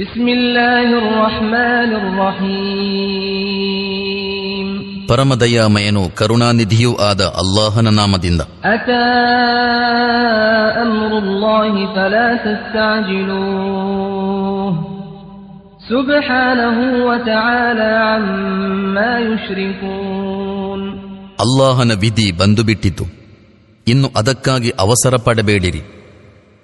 بسم الله الرحمن الرحيم ಆದ ಅಲ್ಲಾಹನ ನಾಮದಿಂದ. ಅತ ಅಮರುಲ್ಲಾಹಿ ಫಲಾ ತಸ್ತಅಜಿಲು ಸುಬ್ಹಾನಹು ವ ತಆಲಾ ಅಮ್ಮಾ ಯುಶ್ರಿಕೂನ್. ಅಲ್ಲಾಹನ ವಿಧಿ ಬಂದುಬಿಟ್ಟಿತು. ಇನ್ನು ಅದಕ್ಕಾಗಿ ಅವಸರಪಡಬೇಡಿರಿ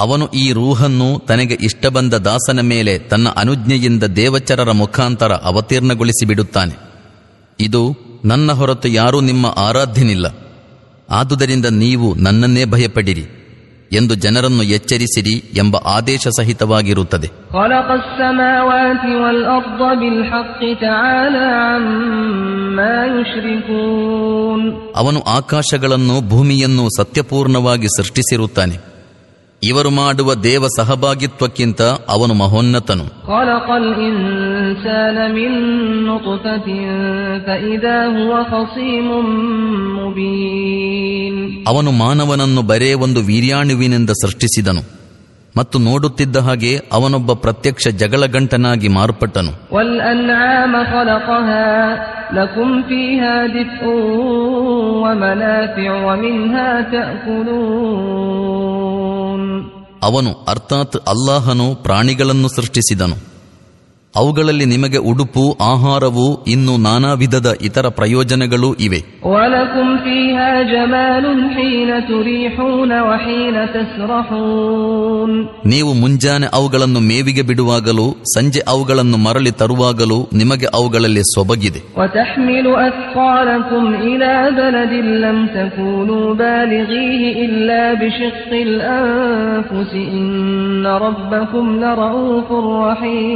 ಅವನು ಈ ರೂಹನ್ನು ತನಗೆ ಇಷ್ಟ ಬಂದ ದಾಸನ ಮೇಲೆ ತನ್ನ ಅನುಜ್ಞೆಯಿಂದ ದೇವಚರರ ಮುಖಾಂತರ ಅವತೀರ್ಣಗೊಳಿಸಿ ಬಿಡುತ್ತಾನೆ ಇದು ನನ್ನ ಹೊರತು ಯಾರೂ ನಿಮ್ಮ ಆರಾಧ್ಯನಿಲ್ಲ. ಆದುದರಿಂದ ನೀವು ನನ್ನನ್ನೇ ಭಯಪಡಿರಿ ಎಂದು ಜನರನ್ನು ಎಚ್ಚರಿಸಿರಿ ಎಂಬ ಆದೇಶ ಸಹಿತವಾಗಿರುತ್ತದೆ. ಅವನು ಆಕಾಶಗಳನ್ನು ಭೂಮಿಯನ್ನು ಸತ್ಯಪೂರ್ಣವಾಗಿ ಸೃಷ್ಟಿಸಿರುತ್ತಾನೆ. ಇವರು ಮಾಡುವ ದೇವ ಸಹಭಾಗಿತ್ವಕ್ಕಿಂತ ಅವನು ಮಹೋನ್ನತನು. ಅವನು ಮಾನವನನ್ನು ಬರೇ ಒಂದು ವೀರ್ಯಾಣುವಿನಿಂದ ಸೃಷ್ಟಿಸಿದನು ಮತ್ತು ನೋಡುತ್ತಿದ್ದ ಹಾಗೆ ಅವನೊಬ್ಬ ಪ್ರತ್ಯಕ್ಷ ಜಗಳ ಗಂಟನಾಗಿ ಮಾರ್ಪಟ್ಟನು ಅವನು ಅರ್ಥಾತ್ ಅಲ್ಲಾಹನು ಪ್ರಾಣಿಗಳನ್ನು ಸೃಷ್ಟಿಸಿದನು. ಅವುಗಳಲ್ಲಿ ನಿಮಗೆ ಉಡುಪು ಆಹಾರವು ಇನ್ನು ನಾನಾ ವಿಧದ ಇತರ ಪ್ರಯೋಜನಗಳೂ ಇವೆ. ನೀವು ಮುಂಜಾನೆ ಅವುಗಳನ್ನು ಮೇವಿಗೆ ಬಿಡುವಾಗಲೂ ಸಂಜೆ ಅವುಗಳನ್ನು ಮರಳಿ ತರುವಾಗಲೂ ನಿಮಗೆ ಅವುಗಳಲ್ಲಿ ಸೊಬಗಿದೆ.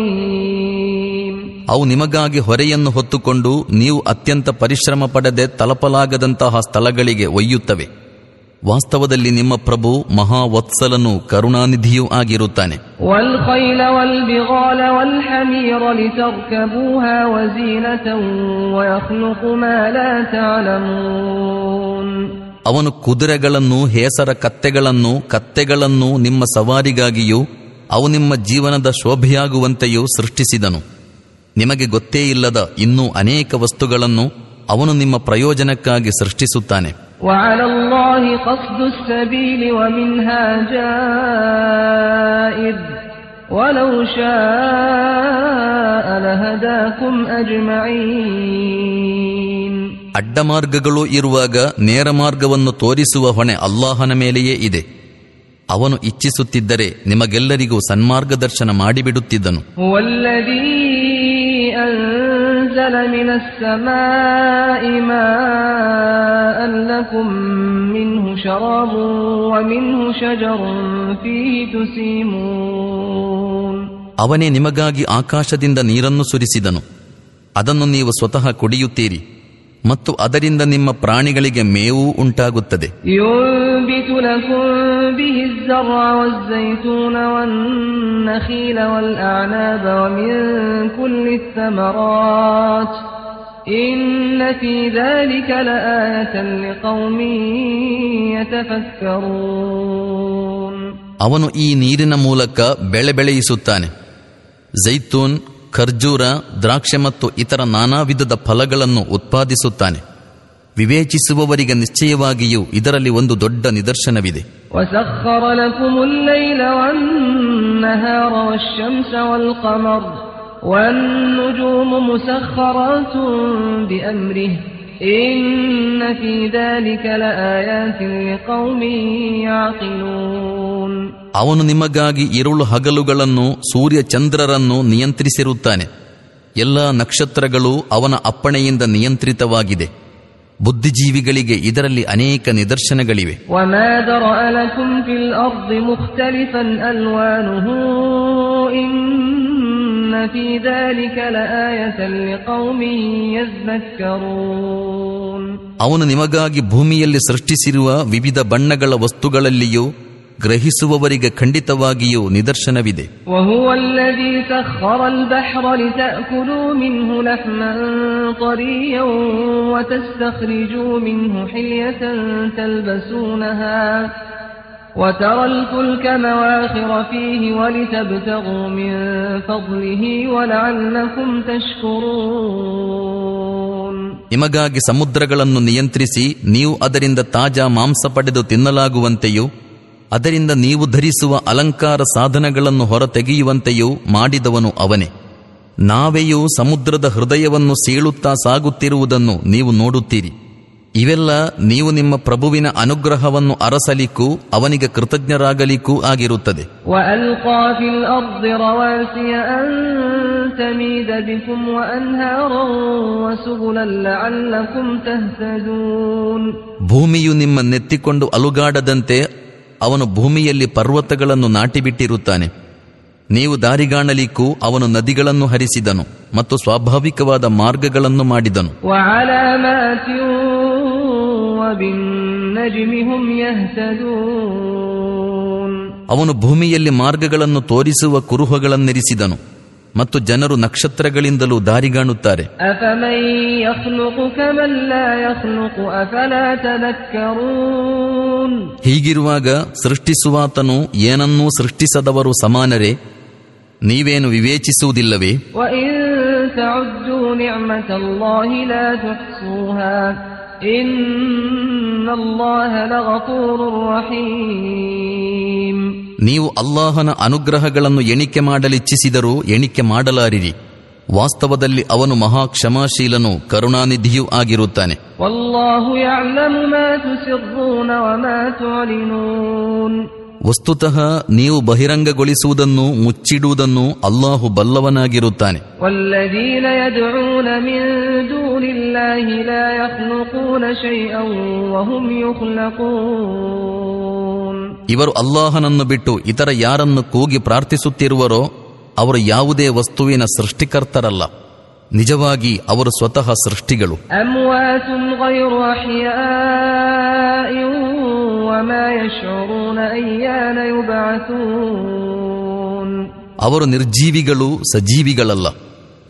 ಇಲ್ಲ ಅವು ನಿಮಗಾಗಿ ಹೊರೆಯನ್ನು ಹೊತ್ತುಕೊಂಡು ನೀವು ಅತ್ಯಂತ ಪರಿಶ್ರಮ ಪಡೆದೆ ತಲಪಲಾಗದಂತಹ ಸ್ಥಳಗಳಿಗೆ ಒಯ್ಯುತ್ತವೆ. ವಾಸ್ತವದಲ್ಲಿ ನಿಮ್ಮ ಪ್ರಭು ಮಹಾವತ್ಸಲನು ಕರುಣಾನಿಧಿಯೂ ಆಗಿರುತ್ತಾನೆ. ಅವನು ಕುದುರೆಗಳನ್ನು ಹೇಸರ ಕತ್ತೆಗಳನ್ನು ಕತ್ತೆಗಳನ್ನು ನಿಮ್ಮ ಸವಾರಿಗಾಗಿಯೂ ಅವು ನಿಮ್ಮ ಜೀವನದ ಶೋಭೆಯಾಗುವಂತೆಯೂ ಸೃಷ್ಟಿಸಿದನು. ನಿಮಗೆ ಗೊತ್ತೇ ಇಲ್ಲದ ಇನ್ನೂ ಅನೇಕ ವಸ್ತುಗಳನ್ನು ಅವನು ನಿಮ್ಮ ಪ್ರಯೋಜನಕ್ಕಾಗಿ ಸೃಷ್ಟಿಸುತ್ತಾನೆ. ಅಡ್ಡ ಮಾರ್ಗಗಳು ಇರುವಾಗ ನೇರ ಮಾರ್ಗವನ್ನು ತೋರಿಸುವ ಹೊಣೆ ಅಲ್ಲಾಹನ ಮೇಲೆಯೇ ಇದೆ. ಅವನು ಇಚ್ಛಿಸುತ್ತಿದ್ದರೆ ನಿಮಗೆಲ್ಲರಿಗೂ ಸನ್ಮಾರ್ಗದರ್ಶನ ಮಾಡಿಬಿಡುತ್ತಿದ್ದನು. ಅವನೇ ನಿಮಗಾಗಿ ಆಕಾಶದಿಂದ ನೀರನ್ನು ಸುರಿಸಿದನು. ಅದನ್ನು ನೀವು ಸ್ವತಃ ಕುಡಿಯುತ್ತೀರಿ ಮತ್ತು ಅದರಿಂದ ನಿಮ್ಮ ಪ್ರಾಣಿಗಳಿಗೆ ಮೇವು ಉಂಟಾಗುತ್ತದೆ. ينبت لكم به الزرع والزيتون والنخيل والأعناب ومن كل الثمرات إن في ذلك لآية لقوم يتفكرون ಅವನು ಈ ನೀರಿನ ಮೂಲಕ ಬೆಳೆ ಬೆಳೆಯಿಸುತ್ತಾನೆ ಜೈತೂನ್ ಖರ್ಜೂರ ದ್ರಾಕ್ಷೆ ಮತ್ತು ಇತರ ನಾನಾ ವಿಧದ ಫಲಗಳನ್ನು ಉತ್ಪಾದಿಸುತ್ತಾನೆ ವಿವೇಚಿಸುವವರಿಗೆ ನಿಶ್ಚಯವಾಗಿಯೂ ಇದರಲ್ಲಿ ಒಂದು ದೊಡ್ಡ ನಿದರ್ಶನವಿದೆ. ಅವನು ನಿಮಗಾಗಿ ಇರುಳು ಹಗಲುಗಳನ್ನು ಸೂರ್ಯ ಚಂದ್ರರನ್ನು ನಿಯಂತ್ರಿಸಿರುತ್ತಾನೆ. ಎಲ್ಲ ನಕ್ಷತ್ರಗಳು ಅವನ ಅಪ್ಪಣೆಯಿಂದ ನಿಯಂತ್ರಿತವಾಗಿದೆ. ಬುದ್ಧಿಜೀವಿಗಳಿಗೆ ಇದರಲ್ಲಿ ಅನೇಕ ನಿದರ್ಶನಗಳಿವೆ. ಅವನು ನಿಮಗಾಗಿ ಭೂಮಿಯಲ್ಲಿ ಸೃಷ್ಟಿಸಿರುವ ವಿವಿಧ ಬಣ್ಣಗಳ ವಸ್ತುಗಳಲ್ಲಿಯೂ ಗ್ರಹಿಸುವವರಿಗೆ ಖಂಡಿತವಾಗಿಯೂ ನಿದರ್ಶನವಿದೆ وهو الذي سخر البحر لتأكلوا منه لحما طريا وتستخرجوا منه حلية تلبسونها وترى الفلك مواخر فيه ولتبتغوا من فضله ولعلكم تشكرون ನಿಮಗಾಗಿ ಸಮುದ್ರಗಳನ್ನು ನಿಯಂತ್ರಿಸಿ ನೀವು ಅದರಿಂದ ತಾಜಾ ಮಾಂಸ ಪಡೆದು ತಿನ್ನಲಾಗುವಂತೆಯೂ ಅದರಿಂದ ನೀವು ಧರಿಸುವ ಅಲಂಕಾರ ಸಾಧನಗಳನ್ನು ಹೊರತೆಗೆಯುವಂತೆಯೂ ಮಾಡಿದವನು ಅವನೇ. ನಾವೆಯೂ ಸಮುದ್ರದ ಹೃದಯವನ್ನು ಸೀಳುತ್ತಾ ಸಾಗುತ್ತಿರುವುದನ್ನು ನೀವು ನೋಡುತ್ತೀರಿ. ಇವೆಲ್ಲ ನೀವು ನಿಮ್ಮ ಪ್ರಭುವಿನ ಅನುಗ್ರಹವನ್ನು ಅರಸಲಿಕ್ಕೂ ಅವನಿಗೆ ಕೃತಜ್ಞರಾಗಲಿಕ್ಕೂ ಆಗಿರುತ್ತದೆ. ಭೂಮಿಯು ನಿಮ್ಮ ನೆತ್ತಿಕೊಂಡು ಅಲುಗಾಡದಂತೆ ಅವನು ಭೂಮಿಯಲ್ಲಿ ಪರ್ವತಗಳನ್ನು ನಾಟಿಬಿಟ್ಟಿರುತ್ತಾನೆ. ನೀವು ದಾರಿಗಾಣಲಿಕ್ಕೂ ಅವನು ನದಿಗಳನ್ನು ಹರಿಸಿದನು ಮತ್ತು ಸ್ವಾಭಾವಿಕವಾದ ಮಾರ್ಗಗಳನ್ನು ಮಾಡಿದನು. ಅವನು ಭೂಮಿಯಲ್ಲಿ ಮಾರ್ಗಗಳನ್ನು ತೋರಿಸುವ ಕುರುಹಗಳನ್ನಿರಿಸಿದನು. ಮತ್ತು ಜನರು ನಕ್ಷತ್ರಗಳಿಂದಲೂ ದಾರಿಗಾಣುತ್ತಾರೆ ಹೀಗಿರುವಾಗ ಸೃಷ್ಟಿಸುವಾತನು ಏನನ್ನೂ ಸೃಷ್ಟಿಸದವರು ಸಮಾನರೇ ನೀವೇನು ವಿವೇಚಿಸುವುದಿಲ್ಲವೇ? ನೀವು ಅಲ್ಲಾಹನ ಅನುಗ್ರಹಗಳನ್ನು ಎಣಿಕೆ ಮಾಡಲಿಚ್ಛಿಸಿದರೂ ಎಣಿಕೆ ಮಾಡಲಾರಿರಿ. ವಾಸ್ತವದಲ್ಲಿ ಅವನು ಮಹಾ ಕ್ಷಮಾಶೀಲನು ಕರುಣಾನಿಧಿಯೂ ಆಗಿರುತ್ತಾನೆ. ವಸ್ತುತಃ ನೀವು ಬಹಿರಂಗಗೊಳಿಸುವುದನ್ನು ಮುಚ್ಚಿಡುವುದನ್ನು ಅಲ್ಲಾಹು ಬಲ್ಲವನಾಗಿರುತ್ತಾನೆ. ಇವರು ಅಲ್ಲಾಹನನ್ನು ಬಿಟ್ಟು ಇತರ ಯಾರನ್ನು ಕೂಗಿ ಪ್ರಾರ್ಥಿಸುತ್ತಿರುವರೋ ಅವರು ಯಾವುದೇ ವಸ್ತುವಿನ ಸೃಷ್ಟಿಕರ್ತರಲ್ಲ. ನಿಜವಾಗಿ ಅವರು ಸ್ವತಃ ಸೃಷ್ಟಿಗಳು. ಅವರು ನಿರ್ಜೀವಿಗಳು ಸಜೀವಿಗಳಲ್ಲ.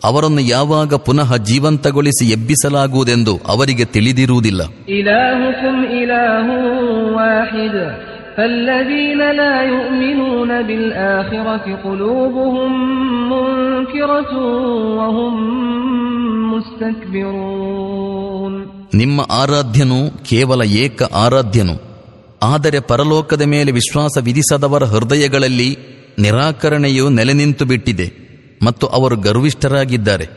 ಅವರನ್ನು ಯಾವಾಗ ಪುನಃ ಜೀವಂತಗೊಳಿಸಿ ಎಬ್ಬಿಸಲಾಗುವುದೆಂದು ಅವರಿಗೆ ತಿಳಿದಿರುವುದಿಲ್ಲ. ಇಲಾಹು ಇಲಾಹು فالذين لا يؤمنون بالآخرة قلوبهم منكرة وهم مستكبرون ನಿಮ್ಮ ಆರಾಧ್ಯನು ಕೇವಲ ಏಕ ಆರಾಧ್ಯನು ಆದರೆ ಪರಲೋಕದ ಮೇಲೆ ವಿಶ್ವಾಸ ವಿಧಿಸದವರ ಹೃದಯಗಳಲ್ಲಿ ನಿರಾಕರಣೆಯು ನೆಲೆ ನಿಂತು ಬಿಟ್ಟಿದೆ ಮತ್ತು ಅವರು ಗರ್ವಿಷ್ಠರಾಗಿದ್ದಾರೆ.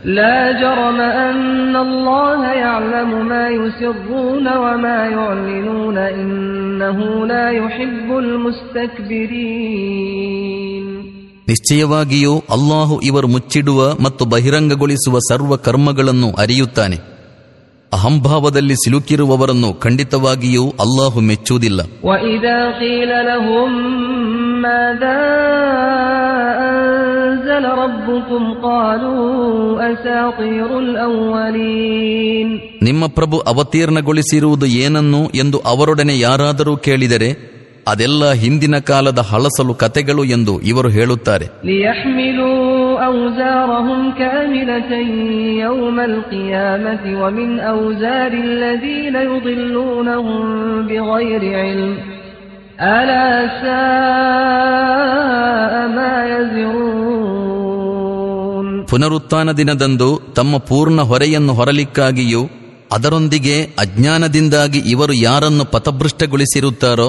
ನಿಶ್ಚಯವಾಗಿಯೂ ಅಲ್ಲಾಹು ಇವರು ಮುಚ್ಚಿಡುವ ಮತ್ತು ಬಹಿರಂಗಗೊಳಿಸುವ ಸರ್ವ ಕರ್ಮಗಳನ್ನು ಅರಿಯುತ್ತಾನೆ. ಅಹಂಭಾವದಲ್ಲಿ ಸಿಲುಕಿರುವವರನ್ನು ಖಂಡಿತವಾಗಿಯೂ ಅಲ್ಲಾಹು ಮೆಚ್ಚುವುದಿಲ್ಲ. ನಿಮ್ಮ ಪ್ರಭು ಅವತೀರ್ಣಗೊಳಿಸಿರುವುದು ಏನನ್ನು ಎಂದು ಅವರೊಡನೆ ಯಾರಾದರೂ ಕೇಳಿದರೆ ಅದೆಲ್ಲ ಹಿಂದಿನ ಕಾಲದ ಹಳಸಲು ಕತೆಗಳು ಎಂದು ಇವರು ಹೇಳುತ್ತಾರೆ ليحملوا أوزارهم كاملة يوم القيامة ومن أوزار الذين يضلونهم بغير علم ألا ساء ما يزرون ಪುನರುತ್ಥಾನ ದಿನದಂದು ತಮ್ಮ ಪೂರ್ಣ ಹೊರೆಯನ್ನು ಹೊರಲಿಕ್ಕಾಗಿಯೂ ಅದರೊಂದಿಗೆ ಅಜ್ಞಾನದಿಂದಾಗಿ ಇವರು ಯಾರನ್ನು ಪಥಭೃಷ್ಟಗೊಳಿಸಿರುತ್ತಾರೋ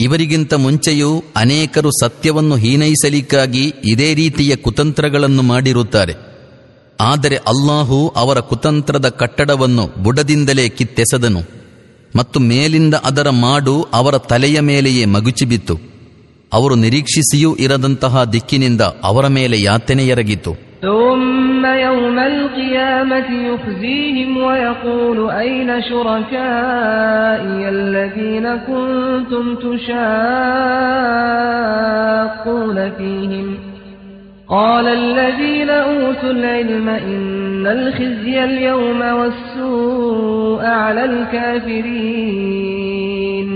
ಇವರಿಗಿಂತ ಮುಂಚೆಯೂ ಅನೇಕರು ಸತ್ಯವನ್ನು ಹೀನೈಸಲಿಕ್ಕಾಗಿ ಇದೇ ರೀತಿಯ ಕುತಂತ್ರಗಳನ್ನು ಮಾಡಿರುತ್ತಾರೆ. ಆದರೆ ಅಲ್ಲಾಹು ಅವರ ಕುತಂತ್ರದ ಕಟ್ಟಡವನ್ನು ಬುಡದಿಂದಲೇ ಕಿತ್ತೆಸದನು ಮತ್ತು ಮೇಲಿಂದ ಅದರ ಮಾಡು ಅವರ ತಲೆಯ ಮೇಲೆಯೇ ಮಗುಚಿಬಿತ್ತು. ಅವರು ನಿರೀಕ್ಷಿಸಿಯೂ ಇರದಂತಹ ದಿಕ್ಕಿನಿಂದ ಅವರ ಮೇಲೆ ಯಾತನೆ ಎರಗಿತು ثم يوم القيامة يخزيهم ويقول أين شركائي الذين كنتم تشاقون فيهم قال الذين أوتوا العلم إن الخزي اليوم والسوء على الكافرين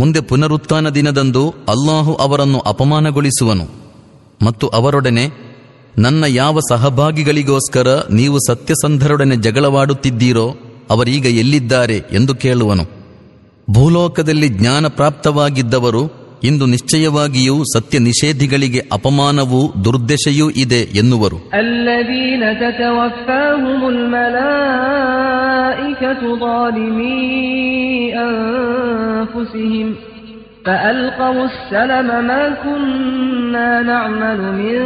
ಮುಂದೆ ಪುನರುತ್ಥಾನ ದಿನದಂದು ಅಲ್ಲಾಹು ಅವರನ್ನು ಅಪಮಾನಗೊಳಿಸುವನು ಮತ್ತು ಅವರೊಡನೆ ನನ್ನ ಯಾವ ಸಹಭಾಗಿಗಳಿಗೋಸ್ಕರ ನೀವು ಸತ್ಯಸಂಧರೊಡನೆ ಜಗಳವಾಡುತ್ತಿದ್ದೀರೋ ಅವರೀಗ ಎಲ್ಲಿದ್ದಾರೆ ಎಂದು ಕೇಳುವನು. ಭೂಲೋಕದಲ್ಲಿ ಜ್ಞಾನ ಪ್ರಾಪ್ತವಾಗಿದ್ದವರು ಇಂದು ನಿಶ್ಚಯವಾಗಿಯೂ ಸತ್ಯ ನಿಷೇಧಿಗಳಿಗೆ ಅಪಮಾನವೂ ದುರ್ದೆಶೆಯೂ ಇದೆ ಎನ್ನುವರು. ಅಲ್ಲದೀನ فألقوا السلم ما كنا نعمل من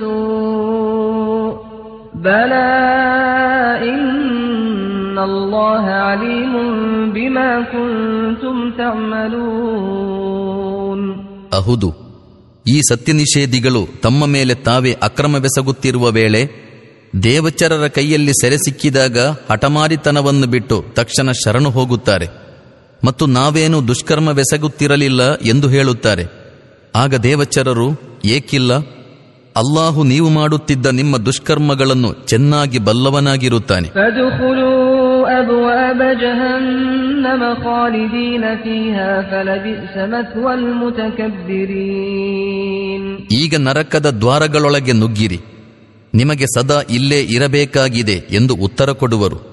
سوء بلى إن الله عليم بما كنتم تعملون ಅಹುದು ಈ ಸತ್ಯ ನಿಷೇಧಿಗಳು ತಮ್ಮ ಮೇಲೆ ತಾವೇ ಅಕ್ರಮವೆಸಗುತ್ತಿರುವ ವೇಳೆ ದೇವಚರರ ಕೈಯಲ್ಲಿ ಸೆರೆ ಸಿಕ್ಕಿದಾಗ ಹಠಮಾರಿತನವನ್ನು ಬಿಟ್ಟು ತಕ್ಷಣ ಶರಣು ಹೋಗುತ್ತಾರೆ ಮತ್ತು ನಾವೇನು ದುಷ್ಕರ್ಮವೆಸಗುತ್ತಿರಲಿಲ್ಲ ಎಂದು ಹೇಳುತ್ತಾರೆ. ಆಗ ದೇವಚರರು ಏಕಿಲ್ಲ ಅಲ್ಲಾಹು ನೀವು ಮಾಡುತ್ತಿದ್ದ ನಿಮ್ಮ ದುಷ್ಕರ್ಮಗಳನ್ನು ಚೆನ್ನಾಗಿ ಬಲ್ಲವನಾಗಿರುತ್ತಾನೆ. ಈಗ ನರಕದ ದ್ವಾರಗಳೊಳಗೆ ನುಗ್ಗಿರಿ. ನಿಮಗೆ ಸದಾ ಇಲ್ಲೇ ಇರಬೇಕಾಗಿದೆ ಎಂದು ಉತ್ತರ ಕೊಡುವರು.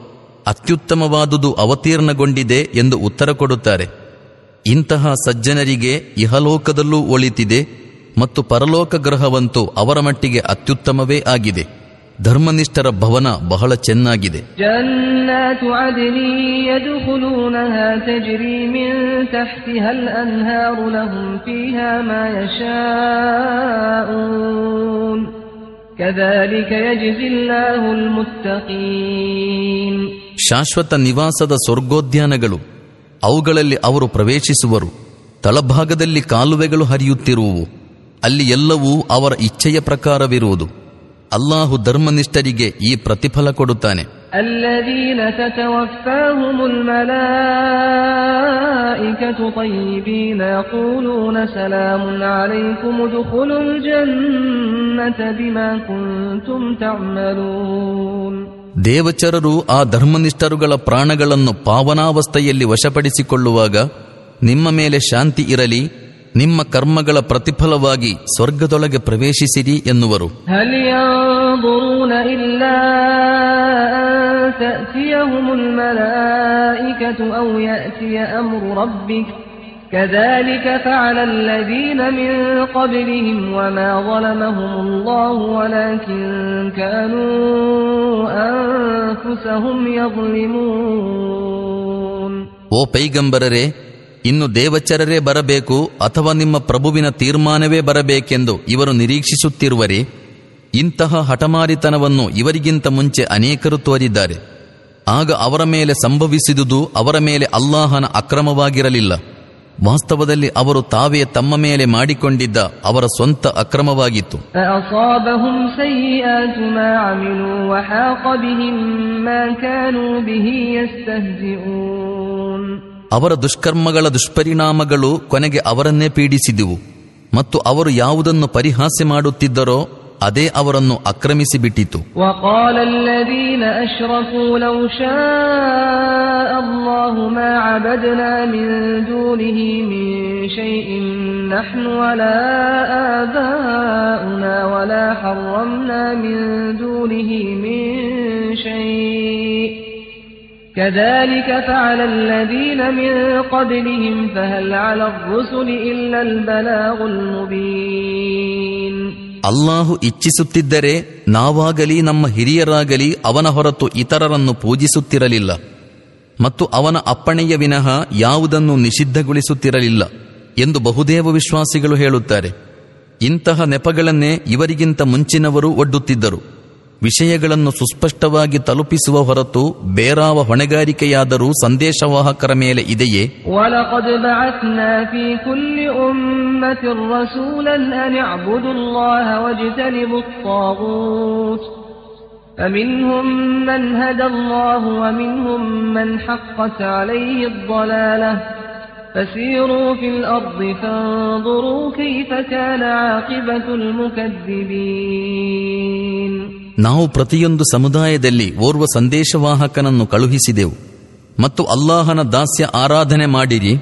ಅತ್ಯುತ್ತಮವಾದುದು ಅವತೀರ್ಣಗೊಂಡಿದೆ ಎಂದು ಉತ್ತರ ಕೊಡುತ್ತಾರೆ ಇಂತಹ ಸಜ್ಜನರಿಗೆ ಇಹಲೋಕದಲ್ಲೂ ಒಳಿತಿದೆ ಮತ್ತು ಪರಲೋಕ ಗ್ರಹವಂತೂ ಅವರ ಮಟ್ಟಿಗೆ ಅತ್ಯುತ್ತಮವೇ ಆಗಿದೆ ಧರ್ಮನಿಷ್ಠರ ಭವನ ಬಹಳ ಚೆನ್ನಾಗಿದೆ جنات عدن يدخلونها تجري من تحتها الأنهار لهم فيها ما يشاءون كذلك يجزي الله المتقين ಶಾಶ್ವತ ನಿವಾಸದ ಸ್ವರ್ಗೋದ್ಯಾನಗಳು ಅವುಗಳಲ್ಲಿ ಅವರು ಪ್ರವೇಶಿಸುವರು ತಳಭಾಗದಲ್ಲಿ ಕಾಲುವೆಗಳು ಹರಿಯುತ್ತಿರುವುವು ಅಲ್ಲಿ ಎಲ್ಲವೂ ಅವರ ಇಚ್ಛೆಯ ಪ್ರಕಾರವಿರುವುದು ಅಲ್ಲಾಹು ಧರ್ಮನಿಷ್ಠರಿಗೆ ಈ ಪ್ರತಿಫಲ ಕೊಡುತ್ತಾನೆ الذين تتوفاهم الملائكة طيبين يقولون سلام عليكم ادخلوا الجنة بما كنتم تعملون ದೇವಚರರು ಆ ಧರ್ಮನಿಷ್ಠರುಗಳ ಪ್ರಾಣಗಳನ್ನು ಪಾವನಾವಸ್ಥೆಯಲ್ಲಿ ವಶಪಡಿಸಿಕೊಳ್ಳುವಾಗ ನಿಮ್ಮ ಮೇಲೆ ಶಾಂತಿ ಇರಲಿ ನಿಮ್ಮ ಕರ್ಮಗಳ ಪ್ರತಿಫಲವಾಗಿ ಸ್ವರ್ಗದೊಳಗೆ ಪ್ರವೇಶಿಸಿರಿ ಎನ್ನುವರು هل ينظرون إلا أن تأتيهم الملائكة أو يأتي أمر ربك كذلك فعل الذين من قبلهم وما ظلمهم الله ولكن كانوا أنفسهم يظلمون ಓ ಪೈಗಂಬರರೇ ಇನ್ನು ದೇವಚರರೇ ಬರಬೇಕು ಅಥವಾ ನಿಮ್ಮ ಪ್ರಭುವಿನ ತೀರ್ಮಾನವೇ ಬರಬೇಕೆಂದು ಇವರು ನಿರೀಕ್ಷಿಸುತ್ತಿರುವರೇ ಇಂತಹ ಹಠಮಾರಿತನವನ್ನು ಇವರಿಗಿಂತ ಮುಂಚೆ ಅನೇಕರು ತೋರಿದ್ದಾರೆ ಆಗ ಅವರ ಮೇಲೆ ಸಂಭವಿಸಿದುದು ಅವರ ಮೇಲೆ ಅಲ್ಲಾಹನ ಅಕ್ರಮವಾಗಿರಲಿಲ್ಲ ವಾಸ್ತವದಲ್ಲಿ ಅವರು ತಾವೇ ತಮ್ಮ ಮೇಲೆ ಮಾಡಿಕೊಂಡಿದ್ದ ಅವರ ಸ್ವಂತ ಅಕ್ರಮವಾಗಿತ್ತು. ಅವರ ದುಷ್ಕರ್ಮಗಳ ದುಷ್ಪರಿಣಾಮಗಳು ಕೊನೆಗೆ ಅವರನ್ನೇ ಪೀಡಿಸಿದವು. ಮತ್ತು ಅವರು ಯಾವುದನ್ನು ಪರಿಹಾಸ್ಯ ಮಾಡುತ್ತಿದ್ದರೋ ಅದೇ ಅವರನ್ನು ಆಕ್ರಮಿಸಿಬಿಟ್ಟಿತು وقال الذين أشركوا لو شاء الله ما عبدنا من دونه من شيء نحن ولا آباؤنا ولا حرمنا من دونه من شيء كذلك فعل الذين من قبلهم فهل على الرسل إلا البلاغ المبين ಅಲ್ಲಾಹು ಇಚ್ಛಿಸುತ್ತಿದ್ದರೆ ನಾವಾಗಲಿ ನಮ್ಮ ಹಿರಿಯರಾಗಲಿ ಅವನ ಹೊರತು ಇತರರನ್ನು ಪೂಜಿಸುತ್ತಿರಲಿಲ್ಲ. ಮತ್ತು ಅವನ ಅಪ್ಪಣೆಯ ವಿನಃ ಯಾವುದನ್ನು ನಿಷಿದ್ಧಗೊಳಿಸುತ್ತಿರಲಿಲ್ಲ ಎಂದು ಬಹುದೇವ ವಿಶ್ವಾಸಿಗಳು ಹೇಳುತ್ತಾರೆ. ಇಂತಹ ನೆಪಗಳನ್ನೇ ಇವರಿಗಿಂತ ಮುಂಚಿನವರು ಒಡ್ಡುತ್ತಿದ್ದರು. ವಿಷಯಗಳನ್ನು ಸುಸ್ಪಷ್ಟವಾಗಿ ತಲುಪಿಸುವ ಹೊರತು ಬೇರಾವ ಹೊಣೆಗಾರಿಕೆಯಾದರೂ ಸಂದೇಶವಾಹಕರ ಮೇಲೆ ಇದೆಯೇ فمنهم من هدى الله ومنهم من حقت عليه الضلالة فسيروا في الأرض فانظروا كيف كان عاقبة المكذبين ನಾವು ಪ್ರತಿಯೊಂದು ಸಮುದಾಯದಲ್ಲಿ ಓರ್ವ ಸಂದೇಶವಾಹಕನನ್ನು ಕಳುಹಿಸಿದೆವು. ಮತ್ತು ಅಲ್ಲಾಹನ ದಾಸ್ಯ ಆರಾಧನೆ ಮಾಡಿರಿ,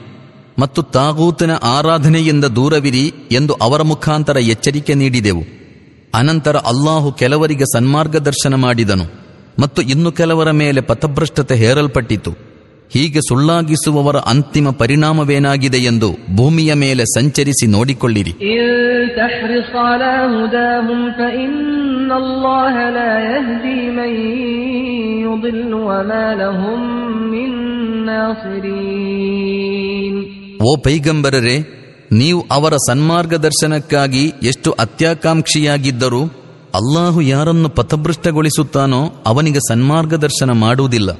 ಮತ್ತು ತಾಗೂತನ ಆರಾಧನೆಯಿಂದ ದೂರವಿರಿ ಎಂದು ಅವರ ಮುಖಾಂತರ ಎಚ್ಚರಿಕೆ ನೀಡಿದೆವು. ಅನಂತರ ಅಲ್ಲಾಹು ಕೆಲವರಿಗೆ ಸನ್ಮಾರ್ಗದರ್ಶನ ಮಾಡಿದನು, ಮತ್ತು ಇನ್ನು ಕೆಲವರ ಮೇಲೆ ಪಥಭ್ರಷ್ಟತೆ ಹೇರಲ್ಪಟ್ಟಿತು. ಹೀಗೆ ಸುಳ್ಳಾಗಿಸುವವರ ಅಂತಿಮ ಪರಿಣಾಮವೇನಾಗಿದೆ ಎಂದು ಭೂಮಿಯ ಮೇಲೆ ಸಂಚರಿಸಿ ನೋಡಿಕೊಳ್ಳಿರಿ. إن تحرص على هداهم فإن الله لا يهدي من يضل وما لهم من ناصرين ಓ ಪೈಗಂಬರರೆ ನೀವು ಅವರ ಸನ್ಮಾರ್ಗದರ್ಶನಕ್ಕಾಗಿ ಎಷ್ಟು ಅತ್ಯಾಕಾಂಕ್ಷಿಯಾಗಿದ್ದರೂ ಅಲ್ಲಾಹು ಯಾರನ್ನು ಪಥಭೃಷ್ಟಗೊಳಿಸುತ್ತಾನೋ ಅವನಿಗೆ ಸನ್ಮಾರ್ಗದರ್ಶನ ಮಾಡುವುದಿಲ್ಲ